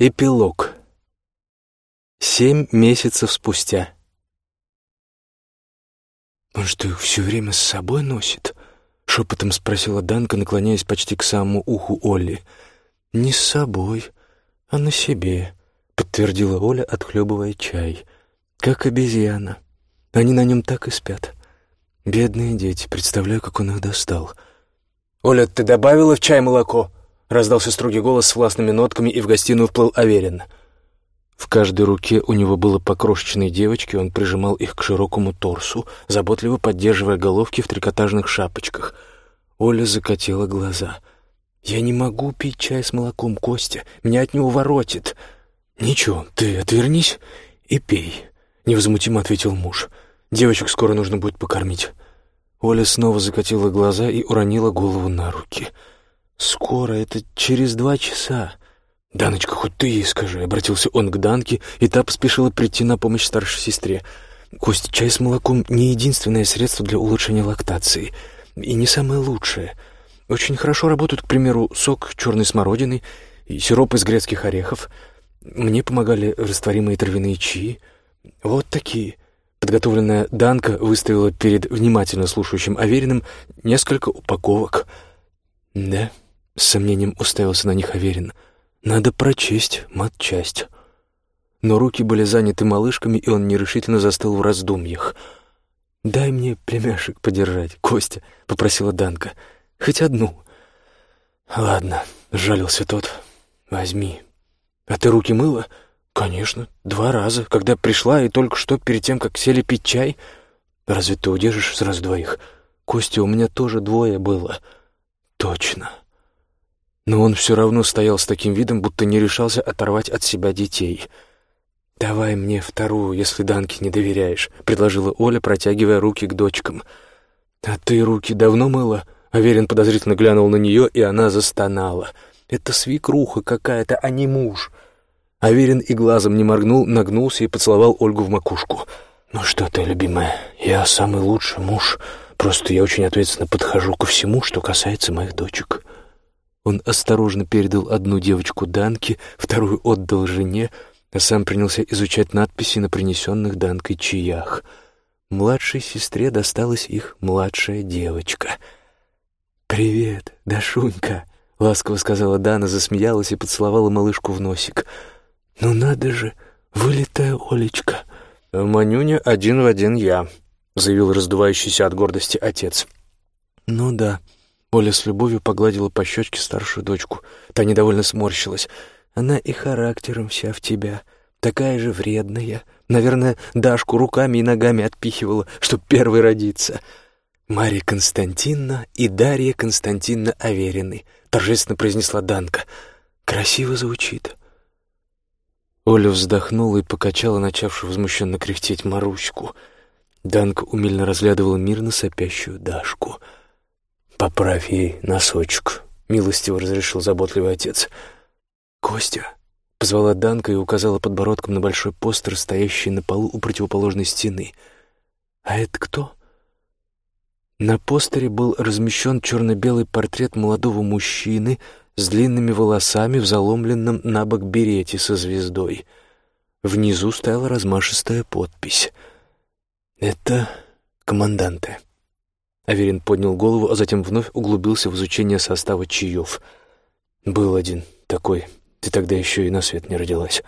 Эпилог. Семь месяцев спустя. «Он что, их все время с собой носит?» — шепотом спросила Данка, наклоняясь почти к самому уху Олли. «Не с собой, а на себе», — подтвердила Оля, отхлебывая чай. «Как обезьяна. Они на нем так и спят. Бедные дети, представляю, как он их достал». «Оля, ты добавила в чай молоко?» Раздался строгий голос с властными нотками, и в гостиную вплыл Аверин. В каждой руке у него было по крошечной девочке, он прижимал их к широкому торсу, заботливо поддерживая головки в трикотажных шапочках. Оля закатила глаза. «Я не могу пить чай с молоком, Костя, меня от него воротит». «Ничего, ты отвернись и пей», — невозмутимо ответил муж. «Девочек скоро нужно будет покормить». Оля снова закатила глаза и уронила голову на руки — «Скоро, это через два часа». «Даночка, хоть ты ей скажи», — обратился он к Данке, и та поспешила прийти на помощь старшей сестре. «Кость, чай с молоком — не единственное средство для улучшения лактации, и не самое лучшее. Очень хорошо работают, к примеру, сок черной смородины и сироп из грецких орехов. Мне помогали растворимые травяные чаи. Вот такие». Подготовленная Данка выставила перед внимательно слушающим Авериным несколько упаковок. «Да?» С сомнением уставился на них Аверин. «Надо прочесть матчасть». Но руки были заняты малышками, и он нерешительно застыл в раздумьях. «Дай мне племяшек подержать, Костя», — попросила Данка. «Хоть одну». «Ладно», — жалился тот. «Возьми». «А ты руки мыла?» «Конечно, два раза, когда пришла и только что перед тем, как сели пить чай. Разве ты удержишь сразу двоих? Костя, у меня тоже двое было». «Точно». Но он все равно стоял с таким видом, будто не решался оторвать от себя детей. «Давай мне вторую, если Данке не доверяешь», — предложила Оля, протягивая руки к дочкам. «А ты руки давно мыла?» Аверин подозрительно глянул на нее, и она застонала. «Это свекруха какая-то, а не муж». Аверин и глазом не моргнул, нагнулся и поцеловал Ольгу в макушку. «Ну что ты, любимая, я самый лучший муж. Просто я очень ответственно подхожу ко всему, что касается моих дочек». Он осторожно передал одну девочку Данке, вторую отдал жене, а сам принялся изучать надписи на принесенных Данкой чаях. Младшей сестре досталась их младшая девочка. «Привет, Дашунька», — ласково сказала Дана, засмеялась и поцеловала малышку в носик. «Ну надо же, вылитая Олечка». «Манюня один в один я», — заявил раздувающийся от гордости отец. «Ну да», Оля с любовью погладила по щечке старшую дочку. Та недовольно сморщилась. «Она и характером вся в тебя. Такая же вредная. Наверное, Дашку руками и ногами отпихивала, чтоб первой родиться». «Мария Константиновна и Дарья Константиновна Аверины», — торжественно произнесла Данка. «Красиво звучит». Оля вздохнула и покачала начавшую возмущенно кряхтеть Маруську. Данка умильно разглядывала мирно сопящую Дашку — «Поправь ей носочек», — милостиво разрешил заботливый отец. «Костя», — позвала Данка и указала подбородком на большой постер, стоящий на полу у противоположной стены. «А это кто?» На постере был размещен черно-белый портрет молодого мужчины с длинными волосами в заломленном на бок берете со звездой. Внизу стояла размашистая подпись. «Это команданты». Аверин поднял голову, а затем вновь углубился в изучение состава чаев. «Был один такой. Ты тогда еще и на свет не родилась».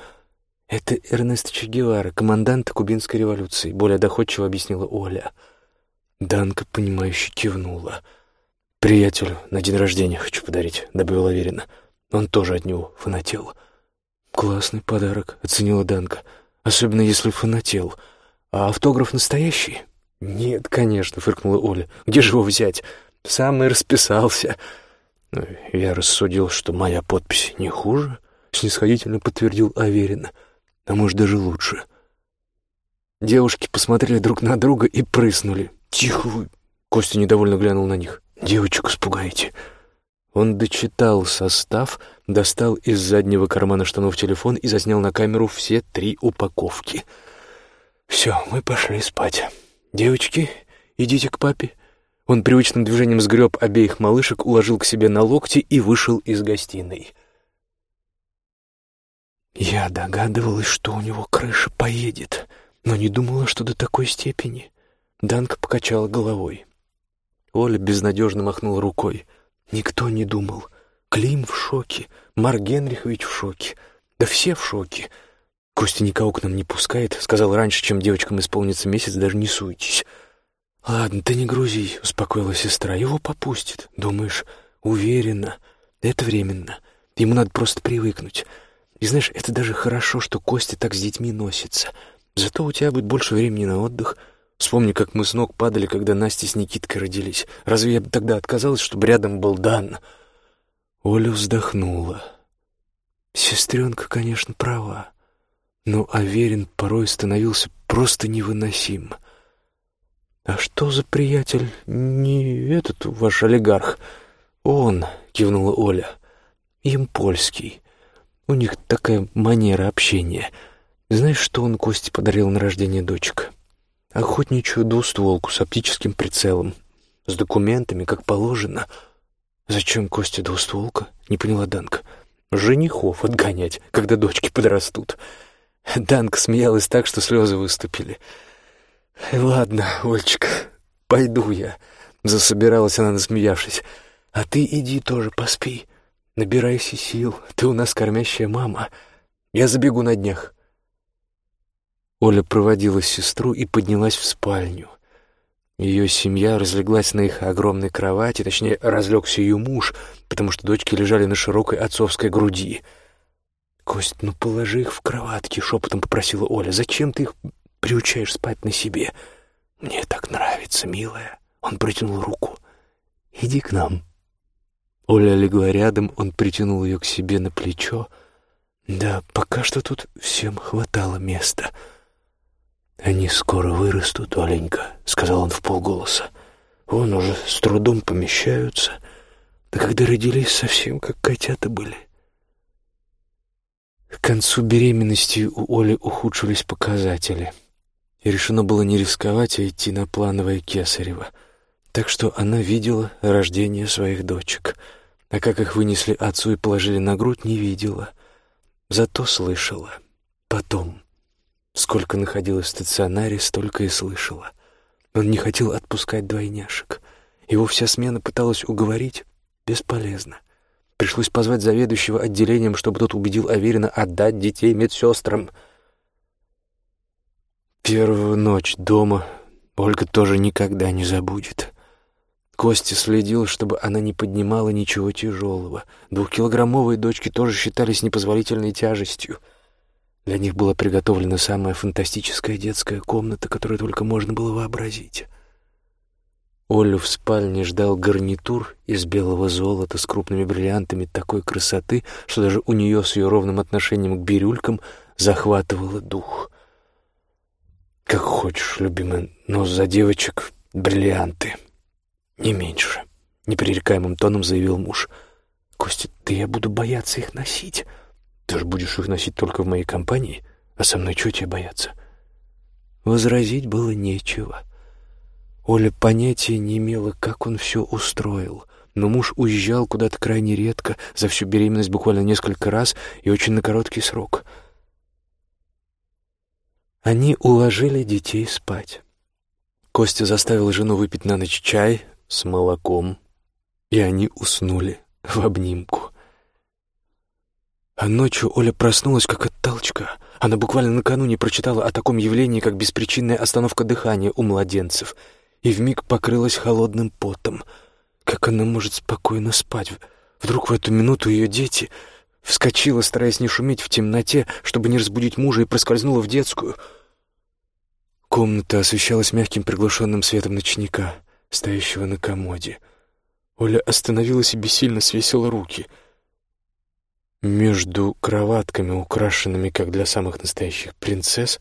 «Это Эрнест Че Гевара, командант Кубинской революции», — более доходчиво объяснила Оля. Данка, понимающе кивнула. «Приятелю на день рождения хочу подарить», — добавил Аверин. Он тоже от него фанател. «Классный подарок», — оценила Данка. «Особенно если фанател. А автограф настоящий?» «Нет, конечно», — фыркнула Оля. «Где же его взять? Сам и расписался». Ну, «Я рассудил, что моя подпись не хуже», — снисходительно подтвердил Аверин. «А может, даже лучше». Девушки посмотрели друг на друга и прыснули. «Тихо вы!» — Костя недовольно глянул на них. «Девочек испугаете». Он дочитал состав, достал из заднего кармана штанов телефон и заснял на камеру все три упаковки. «Все, мы пошли спать». «Девочки, идите к папе». Он привычным движением сгреб обеих малышек, уложил к себе на локти и вышел из гостиной. Я догадывалась, что у него крыша поедет, но не думала, что до такой степени. Данка покачала головой. Оля безнадежно махнула рукой. Никто не думал. Клим в шоке, Марк Генрихович в шоке. Да все в шоке. Костя никого к нам не пускает. Сказал раньше, чем девочкам исполнится месяц, даже не суетесь. «Ладно, ты не грузи», — успокоила сестра. «Его попустит. Думаешь, уверенно. Это временно. Ему надо просто привыкнуть. И знаешь, это даже хорошо, что Костя так с детьми носится. Зато у тебя будет больше времени на отдых. Вспомни, как мы с ног падали, когда Настя с Никиткой родились. Разве я бы тогда отказалась, чтобы рядом был Дан?» Оля вздохнула. Сестренка, конечно, права, но Аверин порой становился просто невыносим. «А что за приятель? Не этот ваш олигарх?» «Он», — кивнула Оля, — «им польский. У них такая манера общения. Знаешь, что он Косте подарил на рождение дочек? Охотничью двустволку с оптическим прицелом, с документами, как положено». «Зачем Косте двустволка?» — не поняла Данка. «Женихов отгонять, когда дочки подрастут». Данка смеялась так, что слезы выступили. «Ладно, Ольчика, пойду я», — засобиралась она, насмеявшись. «А ты иди тоже поспи. Набирайся сил, ты у нас кормящая мама. Я забегу на днях». Оля проводила сестру и поднялась в спальню. Ее семья разлеглась на их огромной кровати, точнее, разлегся ее муж, потому что дочки лежали на широкой отцовской груди. «Кость, ну положи их в кроватки», — шепотом попросила Оля. «Зачем ты их приучаешь спать на себе?» «Мне так нравится, милая». Он протянул руку. «Иди к нам». Оля легла рядом, он притянул ее к себе на плечо. «Да, пока что тут всем хватало места». «Они скоро вырастут, Оленька», — сказал он в полголоса. «Вон уже с трудом помещаются. Да когда родились, совсем как котята были». К концу беременности у Оли ухудшились показатели. И решено было не рисковать, а идти на плановое кесарево. Так что она видела рождение своих дочек. А как их вынесли отцу и положили на грудь, не видела. Зато слышала. Потом. Сколько находилась в стационаре, столько и слышала. Он не хотел отпускать двойняшек. Его вся смена пыталась уговорить. Бесполезно. Пришлось позвать заведующего отделением, чтобы тот убедил Аверина отдать детей медсестрам. Первую ночь дома Ольга тоже никогда не забудет. Костя следил, чтобы она не поднимала ничего тяжелого. Двухкилограммовые дочки тоже считались непозволительной тяжестью — для них была приготовлена самая фантастическая детская комната, которую только можно было вообразить. Олю в спальне ждал гарнитур из белого золота с крупными бриллиантами такой красоты, что даже у нее с ее ровным отношением к бирюлькам захватывало дух. «Как хочешь, любимая, но за девочек бриллианты. Не меньше», — непререкаемым тоном заявил муж. «Костя, да я буду бояться их носить». Ты же будешь их носить только в моей компании, а со мной чего тебе бояться?» Возразить было нечего. Оля понятия не имела, как он все устроил. Но муж уезжал куда-то крайне редко, за всю беременность буквально несколько раз и очень на короткий срок. Они уложили детей спать. Костя заставил жену выпить на ночь чай с молоком, и они уснули в обнимку. А ночью Оля проснулась как от толчка. Она буквально накануне прочитала о таком явлении, как беспричинная остановка дыхания у младенцев, и вмиг покрылась холодным потом. Как она может спокойно спать? Вдруг в эту минуту ее дети... Вскочила, стараясь не шуметь в темноте, чтобы не разбудить мужа, и проскользнула в детскую. Комната освещалась мягким приглушенным светом ночника, стоящего на комоде. Оля остановилась и бессильно свесила руки — между кроватками, украшенными, как для самых настоящих принцесс,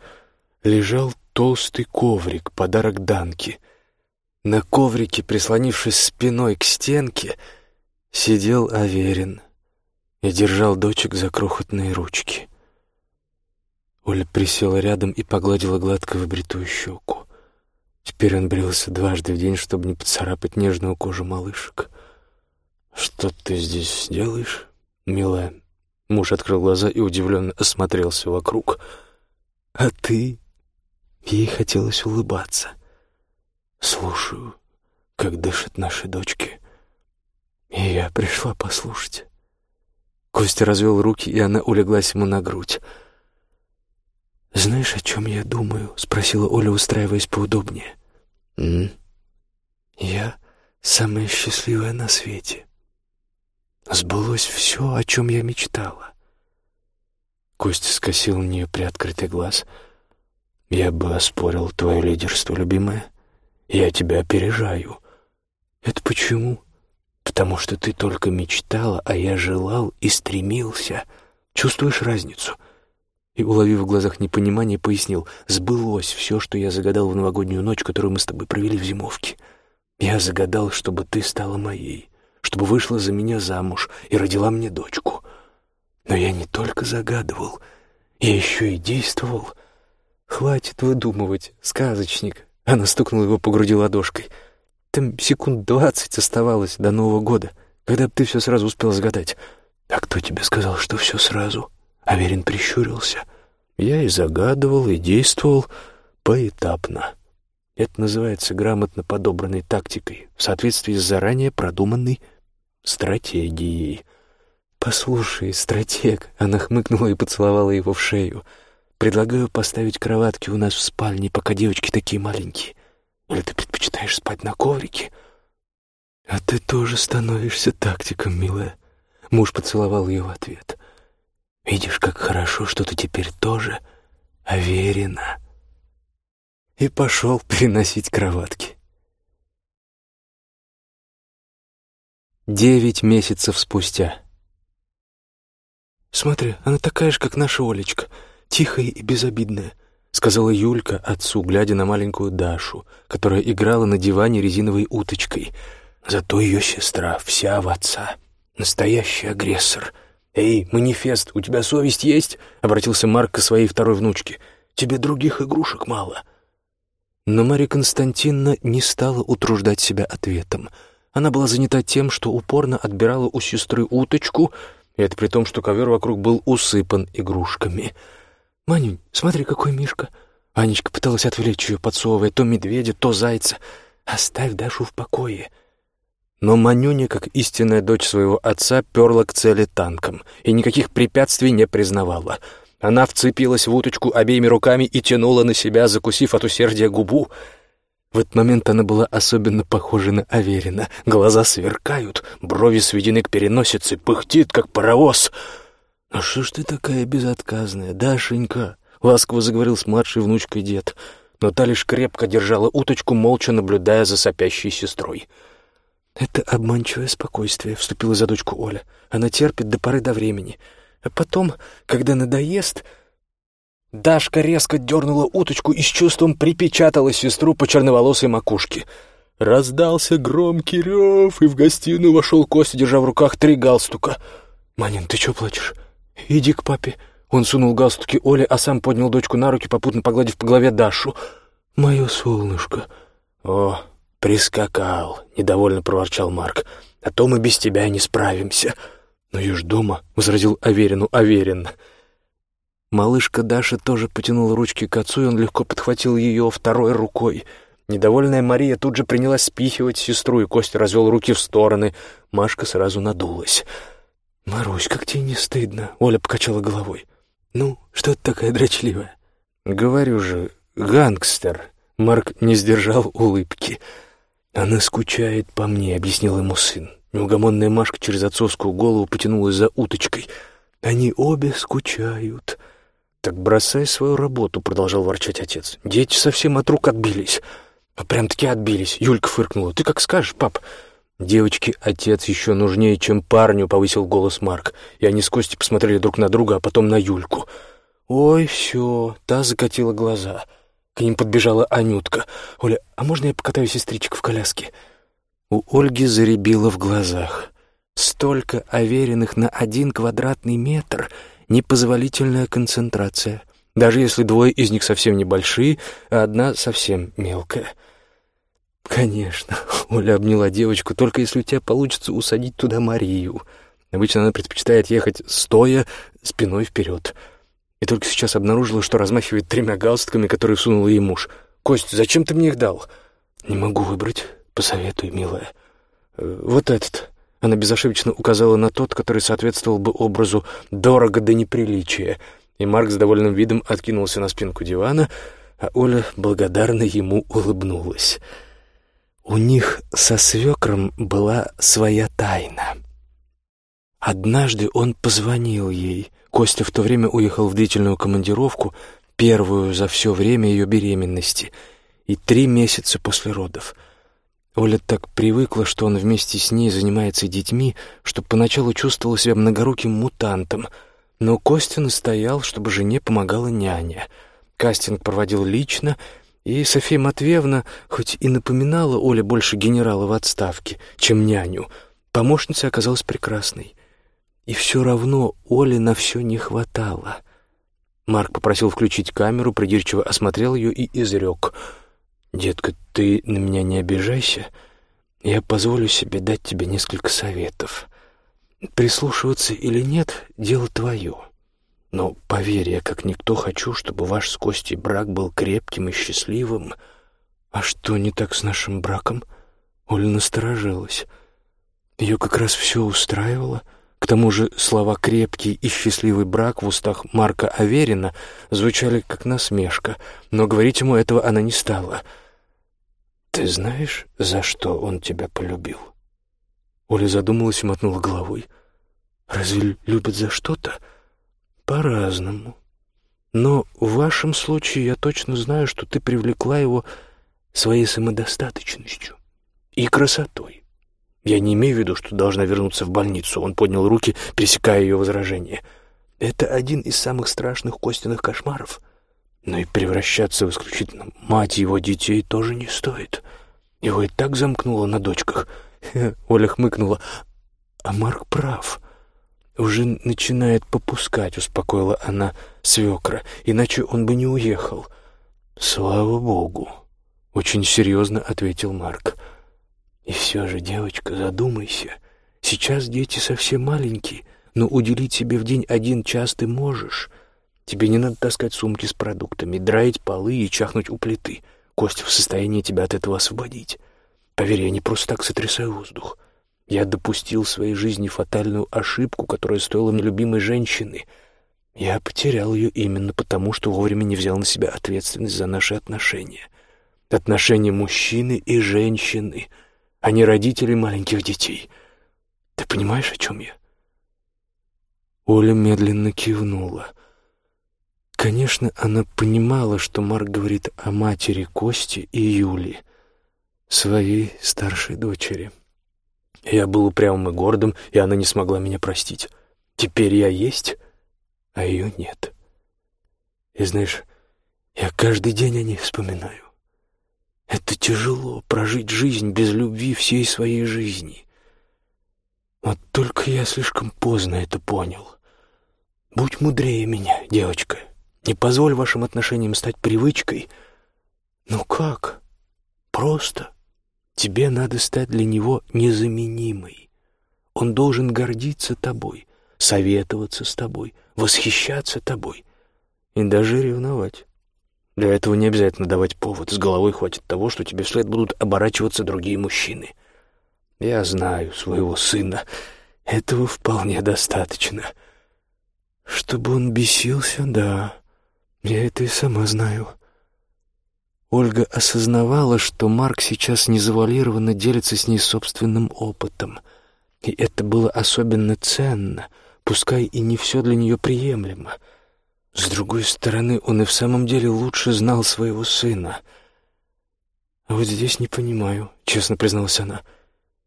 лежал толстый коврик, подарок Данки. На коврике, прислонившись спиной к стенке, сидел Аверин и держал дочек за крохотные ручки. Оля присела рядом и погладила гладко выбритую щеку. Теперь он брился дважды в день, чтобы не поцарапать нежную кожу малышек. «Что ты здесь делаешь, милая?» Муж открыл глаза и удивленно осмотрелся вокруг. «А ты?» Ей хотелось улыбаться. «Слушаю, как дышат наши дочки. И я пришла послушать». Костя развел руки, и она улеглась ему на грудь. «Знаешь, о чем я думаю?» — спросила Оля, устраиваясь поудобнее. «М? Я самая счастливая на свете. Сбылось все, о чем я мечтала». Костя скосил на нее приоткрытый глаз. «Я бы оспорил твое лидерство, любимая. Я тебя опережаю». «Это почему?» «Потому что ты только мечтала, а я желал и стремился. Чувствуешь разницу?» и, уловив в глазах непонимание, пояснил, «Сбылось все, что я загадал в новогоднюю ночь, которую мы с тобой провели в зимовке. Я загадал, чтобы ты стала моей, чтобы вышла за меня замуж и родила мне дочку. Но я не только загадывал, я еще и действовал. Хватит выдумывать, сказочник». Она стукнула его по груди ладошкой. «Там секунд двадцать оставалось до Нового года, когда бы ты все сразу успел загадать. А кто тебе сказал, что все сразу?» Аверин прищурился. Я и загадывал, и действовал поэтапно. Это называется грамотно подобранной тактикой, в соответствии с заранее продуманной стратегией. «Послушай, стратег», — она хмыкнула и поцеловала его в шею. «Предлагаю поставить кроватки у нас в спальне, пока девочки такие маленькие. Или ты предпочитаешь спать на коврике?» «А ты тоже становишься тактиком, милая». Муж поцеловал ее в ответ. Видишь, как хорошо, что ты теперь тоже уверена. И пошел переносить кроватки. Девять месяцев спустя. «Смотри, она такая же, как наша Олечка, тихая и безобидная», — сказала Юлька отцу, глядя на маленькую Дашу, которая играла на диване резиновой уточкой. Зато ее сестра вся в отца, настоящий агрессор — «Эй, манифест, у тебя совесть есть?» — обратился Марк к своей второй внучке. «Тебе других игрушек мало». Но Мария Константиновна не стала утруждать себя ответом. Она была занята тем, что упорно отбирала у сестры уточку, и это при том, что ковер вокруг был усыпан игрушками. «Манюнь, смотри, какой Мишка!» Анечка пыталась отвлечь ее, подсовывая то медведя, то зайца. «Оставь Дашу в покое!» Но Манюня, как истинная дочь своего отца, перла к цели танком и никаких препятствий не признавала. Она вцепилась в уточку обеими руками и тянула на себя, закусив от усердия губу. В этот момент она была особенно похожа на Аверина. Глаза сверкают, брови сведены к переносице, пыхтит, как паровоз. «А что ж ты такая безотказная, Дашенька?» — ласково заговорил с младшей внучкой дед. Но та лишь крепко держала уточку, молча наблюдая за сопящей сестрой. «Это обманчивое спокойствие», — вступила за дочку Оля. «Она терпит до поры до времени. А потом, когда надоест...» Дашка резко дернула уточку и с чувством припечатала сестру по черноволосой макушке. Раздался громкий рев, и в гостиную вошел Костя, держа в руках три галстука. «Манин, ты чего плачешь? Иди к папе». Он сунул галстуки Оле, а сам поднял дочку на руки, попутно погладив по голове Дашу. «Мое солнышко». «О, «Прискакал», — недовольно проворчал Марк. «А то мы без тебя не справимся». «Но я дома», — возразил Аверину Аверин. Малышка Даша тоже потянула ручки к отцу, и он легко подхватил ее второй рукой. Недовольная Мария тут же принялась спихивать сестру, и Костя развел руки в стороны. Машка сразу надулась. «Марусь, как тебе не стыдно?» — Оля покачала головой. «Ну, что ты такая дрочливая?» «Говорю же, гангстер». Марк не сдержал улыбки. «Она скучает по мне», — объяснил ему сын. Неугомонная Машка через отцовскую голову потянулась за уточкой. «Они обе скучают». «Так бросай свою работу», — продолжал ворчать отец. «Дети совсем от рук отбились». «А прям-таки отбились», — Юлька фыркнула. «Ты как скажешь, пап». «Девочке отец еще нужнее, чем парню», — повысил голос Марк. И они с Костей посмотрели друг на друга, а потом на Юльку. «Ой, все», — та закатила глаза. К ним подбежала Анютка. «Оля, а можно я покатаю сестричек в коляске?» У Ольги заребило в глазах. Столько оверенных на один квадратный метр — непозволительная концентрация. Даже если двое из них совсем небольшие, а одна совсем мелкая. «Конечно», — Оля обняла девочку, — «только если у тебя получится усадить туда Марию». Обычно она предпочитает ехать стоя, спиной вперед. И только сейчас обнаружила, что размахивает тремя галстуками, которые сунул ей муж. «Кость, зачем ты мне их дал?» «Не могу выбрать. Посоветуй, милая». «Э, «Вот этот». Она безошибочно указала на тот, который соответствовал бы образу «дорого до неприличия». И Марк с довольным видом откинулся на спинку дивана, а Оля благодарно ему улыбнулась. У них со свекром была своя тайна. Однажды он позвонил ей. Костя в то время уехал в длительную командировку, первую за все время ее беременности, и три месяца после родов — Оля так привыкла, что он вместе с ней занимается детьми, что поначалу чувствовала себя многоруким мутантом. Но Костя настоял, чтобы жене помогала няня. Кастинг проводил лично, и София Матвеевна, хоть и напоминала Оле больше генерала в отставке, чем няню, помощница оказалась прекрасной. И все равно Оле на все не хватало. Марк попросил включить камеру, придирчиво осмотрел ее и изрек — «Детка, ты на меня не обижайся. Я позволю себе дать тебе несколько советов. Прислушиваться или нет — дело твое. Но поверь, я как никто хочу, чтобы ваш с Костей брак был крепким и счастливым. А что не так с нашим браком?» Оля насторожилась. Ее как раз все устраивало — к тому же слова «крепкий» и «счастливый брак» в устах Марка Аверина звучали как насмешка, но говорить ему этого она не стала. «Ты знаешь, за что он тебя полюбил?» Оля задумалась и мотнула головой. «Разве любят за что-то?» «По-разному. Но в вашем случае я точно знаю, что ты привлекла его своей самодостаточностью и красотой. Я не имею в виду, что должна вернуться в больницу. Он поднял руки, пресекая ее возражение. Это один из самых страшных Костиных кошмаров. Но и превращаться в исключительно мать его детей тоже не стоит. Его и так замкнуло на дочках. Оля хмыкнула. А Марк прав. Уже начинает попускать, успокоила она свекра, иначе он бы не уехал. Слава богу, очень серьезно ответил Марк. И все же, девочка, задумайся. Сейчас дети совсем маленькие, но уделить себе в день один час ты можешь. Тебе не надо таскать сумки с продуктами, драить полы и чахнуть у плиты. Костя в состоянии тебя от этого освободить. Поверь, я не просто так сотрясаю воздух. Я допустил в своей жизни фатальную ошибку, которая стоила мне любимой женщины. Я потерял ее именно потому, что вовремя не взял на себя ответственность за наши отношения. Отношения мужчины и женщины — а не родителей маленьких детей. Ты понимаешь, о чем я?» Оля медленно кивнула. Конечно, она понимала, что Марк говорит о матери Кости и Юли, своей старшей дочери. Я был упрямым и гордым, и она не смогла меня простить. Теперь я есть, а ее нет. И знаешь, я каждый день о ней вспоминаю. Это тяжело — прожить жизнь без любви всей своей жизни. Вот только я слишком поздно это понял. Будь мудрее меня, девочка. Не позволь вашим отношениям стать привычкой. Ну как? Просто. Тебе надо стать для него незаменимой. Он должен гордиться тобой, советоваться с тобой, восхищаться тобой и даже ревновать. Для этого не обязательно давать повод. С головой хватит того, что тебе вслед будут оборачиваться другие мужчины. Я знаю своего сына. Этого вполне достаточно. Чтобы он бесился, да. Я это и сама знаю. Ольга осознавала, что Марк сейчас незавуалированно делится с ней собственным опытом. И это было особенно ценно, пускай и не все для нее приемлемо — с другой стороны, он и в самом деле лучше знал своего сына. А вот здесь не понимаю, честно призналась она.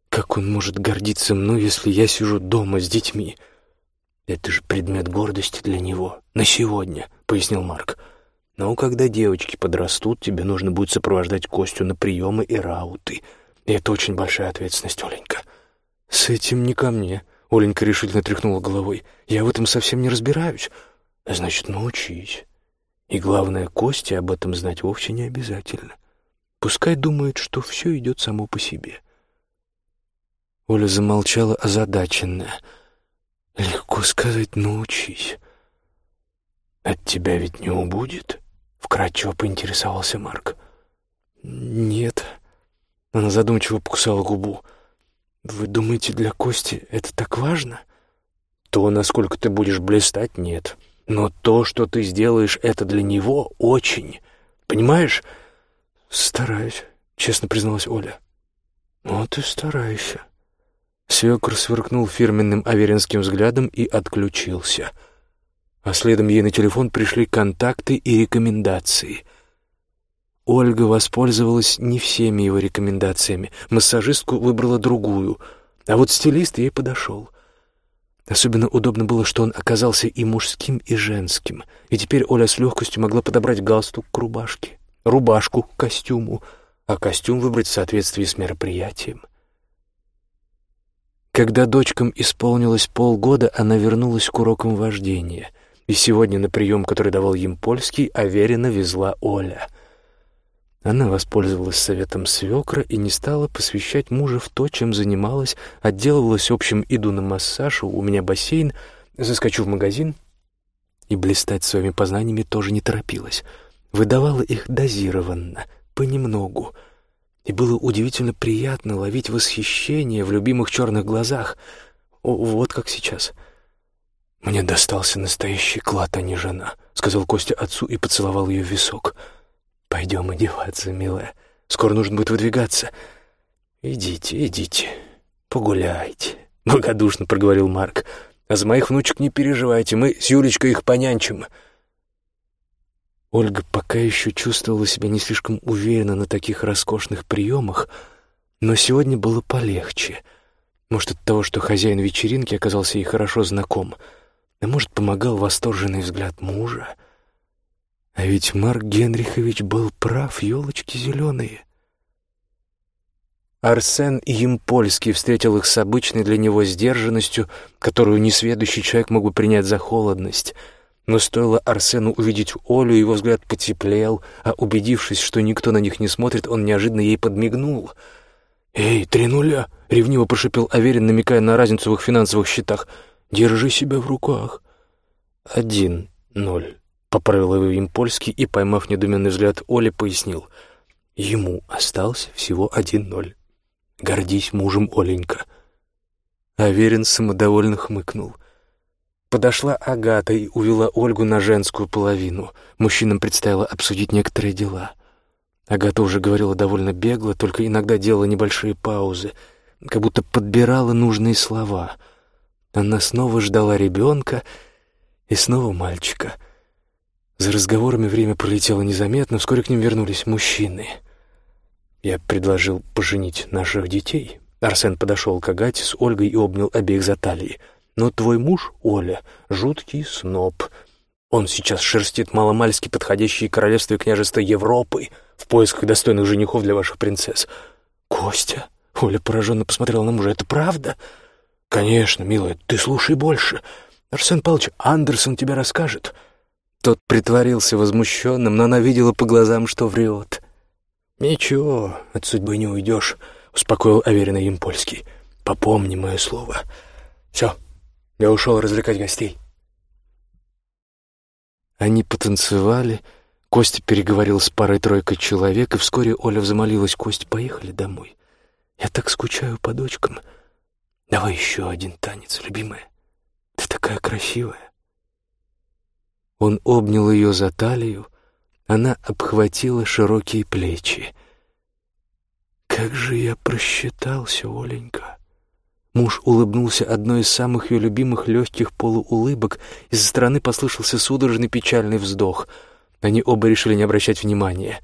Как он может гордиться мной, если я сижу дома с детьми? Это же предмет гордости для него. На сегодня, пояснил Марк. Но когда девочки подрастут, тебе нужно будет сопровождать Костю на приемы и рауты. И это очень большая ответственность, Оленька. С этим не ко мне. Оленька решительно тряхнула головой. Я в этом совсем не разбираюсь. Значит, научись. И главное, Косте об этом знать вовсе не обязательно. Пускай думает, что все идет само по себе. Оля замолчала озадаченная. Легко сказать «научись». «От тебя ведь не убудет?» — вкратчиво поинтересовался Марк. «Нет». Она задумчиво покусала губу. «Вы думаете, для Кости это так важно?» «То, насколько ты будешь блистать, нет. Но то, что ты сделаешь, это для него очень. Понимаешь?» «Стараюсь», — честно призналась Оля. «Вот и старайся». Свекр сверкнул фирменным аверинским взглядом и отключился. А следом ей на телефон пришли контакты и рекомендации. Ольга воспользовалась не всеми его рекомендациями. Массажистку выбрала другую, а вот стилист ей подошел. Особенно удобно было, что он оказался и мужским, и женским, и теперь Оля с легкостью могла подобрать галстук к рубашке, рубашку к костюму, а костюм выбрать в соответствии с мероприятием. Когда дочкам исполнилось полгода, она вернулась к урокам вождения, и сегодня на прием, который давал им польский, Аверина везла Оля. Она воспользовалась советом свекра и не стала посвящать мужа в то, чем занималась, отделывалась общим «иду на массаж», «у меня бассейн», «заскочу в магазин» и блистать своими познаниями тоже не торопилась. Выдавала их дозированно, понемногу — и было удивительно приятно ловить восхищение в любимых черных глазах. О, вот как сейчас. «Мне достался настоящий клад, а не жена», — сказал Костя отцу и поцеловал ее в висок. «Пойдем одеваться, милая. Скоро нужно будет выдвигаться. Идите, идите, погуляйте», — благодушно проговорил Марк. «А за моих внучек не переживайте, мы с Юлечкой их понянчим». Ольга пока еще чувствовала себя не слишком уверенно на таких роскошных приемах, но сегодня было полегче. Может, от того, что хозяин вечеринки оказался ей хорошо знаком, а может, помогал восторженный взгляд мужа. А ведь Марк Генрихович был прав, елочки зеленые. Арсен Емпольский встретил их с обычной для него сдержанностью, которую несведущий человек мог бы принять за холодность — но стоило Арсену увидеть Олю, его взгляд потеплел, а убедившись, что никто на них не смотрит, он неожиданно ей подмигнул. «Эй, три нуля!» — ревниво прошипел Аверин, намекая на разницу в их финансовых счетах. «Держи себя в руках». «Один ноль», — поправил его им польский и, поймав недуменный взгляд Оли, пояснил. «Ему остался всего один ноль. Гордись мужем, Оленька». Аверин самодовольно хмыкнул. Подошла Агата и увела Ольгу на женскую половину. Мужчинам предстояло обсудить некоторые дела. Агата уже говорила довольно бегло, только иногда делала небольшие паузы, как будто подбирала нужные слова. Она снова ждала ребенка и снова мальчика. За разговорами время пролетело незаметно, вскоре к ним вернулись мужчины. Я предложил поженить наших детей. Арсен подошел к Агате с Ольгой и обнял обеих за талии — но твой муж, Оля, жуткий сноб. Он сейчас шерстит маломальски подходящие королевства и княжества Европы в поисках достойных женихов для ваших принцесс. Костя, Оля пораженно посмотрела на мужа, это правда? Конечно, милая, ты слушай больше. Арсен Павлович Андерсон тебе расскажет. Тот притворился возмущенным, но она видела по глазам, что врет. «Ничего, от судьбы не уйдешь», — успокоил Аверина Импольский. «Попомни мое слово. Все, я ушел развлекать гостей. Они потанцевали, Костя переговорил с парой-тройкой человек, и вскоре Оля взмолилась, «Костя, поехали домой. Я так скучаю по дочкам. Давай еще один танец, любимая. Ты такая красивая». Он обнял ее за талию, она обхватила широкие плечи. «Как же я просчитался, Оленька!» Муж улыбнулся одной из самых ее любимых легких полуулыбок, и со стороны послышался судорожный печальный вздох. Они оба решили не обращать внимания.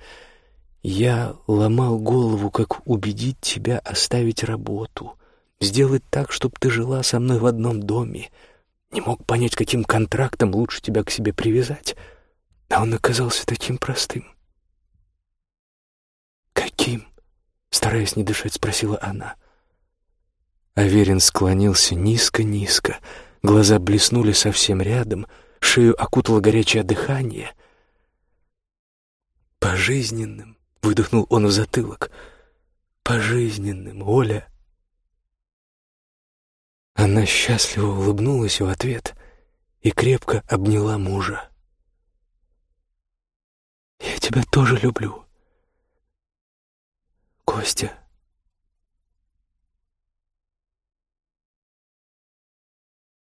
«Я ломал голову, как убедить тебя оставить работу, сделать так, чтобы ты жила со мной в одном доме. Не мог понять, каким контрактом лучше тебя к себе привязать. А он оказался таким простым». «Каким?» — стараясь не дышать, спросила она. — Аверин склонился низко-низко, глаза блеснули совсем рядом, шею окутало горячее дыхание. «Пожизненным», — выдохнул он в затылок, — «пожизненным, Оля». Она счастливо улыбнулась в ответ и крепко обняла мужа. «Я тебя тоже люблю, Костя».